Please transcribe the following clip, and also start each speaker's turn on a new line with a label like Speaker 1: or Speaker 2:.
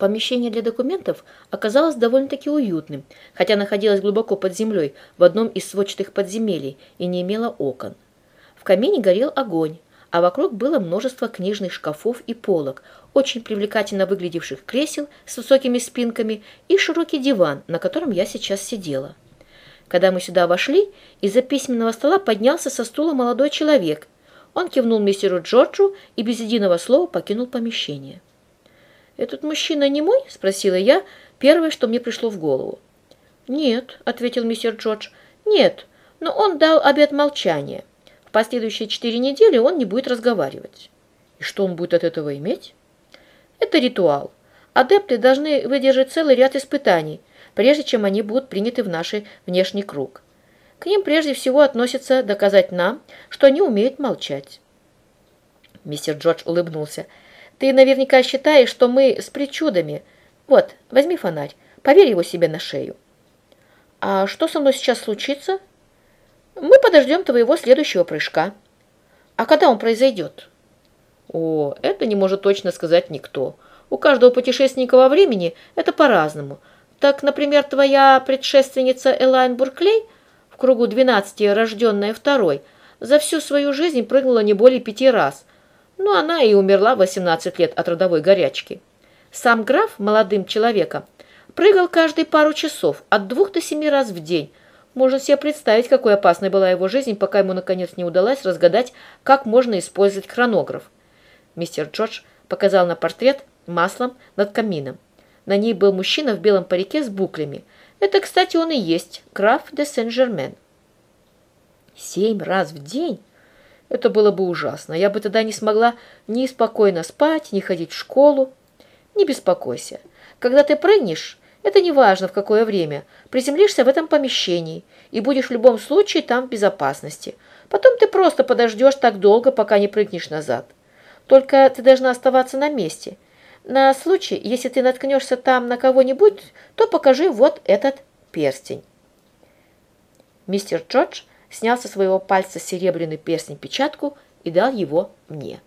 Speaker 1: Помещение для документов оказалось довольно-таки уютным, хотя находилось глубоко под землей в одном из сводчатых подземелий и не имело окон. В камине горел огонь, а вокруг было множество книжных шкафов и полок, очень привлекательно выглядевших кресел с высокими спинками и широкий диван, на котором я сейчас сидела. Когда мы сюда вошли, из-за письменного стола поднялся со стула молодой человек. Он кивнул мистеру Джорджу и без единого слова покинул помещение. «Этот мужчина не мой?» – спросила я, первое, что мне пришло в голову. «Нет», – ответил мистер Джордж, – «нет, но он дал обет молчания. В последующие четыре недели он не будет разговаривать». «И что он будет от этого иметь?» «Это ритуал. Адепты должны выдержать целый ряд испытаний, прежде чем они будут приняты в наш внешний круг. К ним прежде всего относится доказать нам, что они умеют молчать». Мистер Джордж улыбнулся – ты наверняка считаешь, что мы с причудами. Вот, возьми фонарь, поверь его себе на шею. А что со мной сейчас случится? Мы подождем твоего следующего прыжка. А когда он произойдет? О, это не может точно сказать никто. У каждого путешественника во времени это по-разному. Так, например, твоя предшественница Элайн Бурклей в кругу 12 рожденная второй, за всю свою жизнь прыгнула не более пяти раз, но она и умерла в 18 лет от родовой горячки. Сам граф, молодым человеком, прыгал каждые пару часов, от двух до семи раз в день. Можно себе представить, какой опасной была его жизнь, пока ему наконец не удалось разгадать, как можно использовать хронограф. Мистер Джордж показал на портрет маслом над камином. На ней был мужчина в белом парике с буклями. Это, кстати, он и есть, граф де Сен-Жермен. Семь раз в день? Это было бы ужасно. Я бы тогда не смогла ни спокойно спать, ни ходить в школу. Не беспокойся. Когда ты прыгнешь, это не важно в какое время, приземлишься в этом помещении и будешь в любом случае там в безопасности. Потом ты просто подождешь так долго, пока не прыгнешь назад. Только ты должна оставаться на месте. На случай, если ты наткнешься там на кого-нибудь, то покажи вот этот перстень. Мистер Джордж снял со своего пальца серебряный перстень-печатку и дал его мне.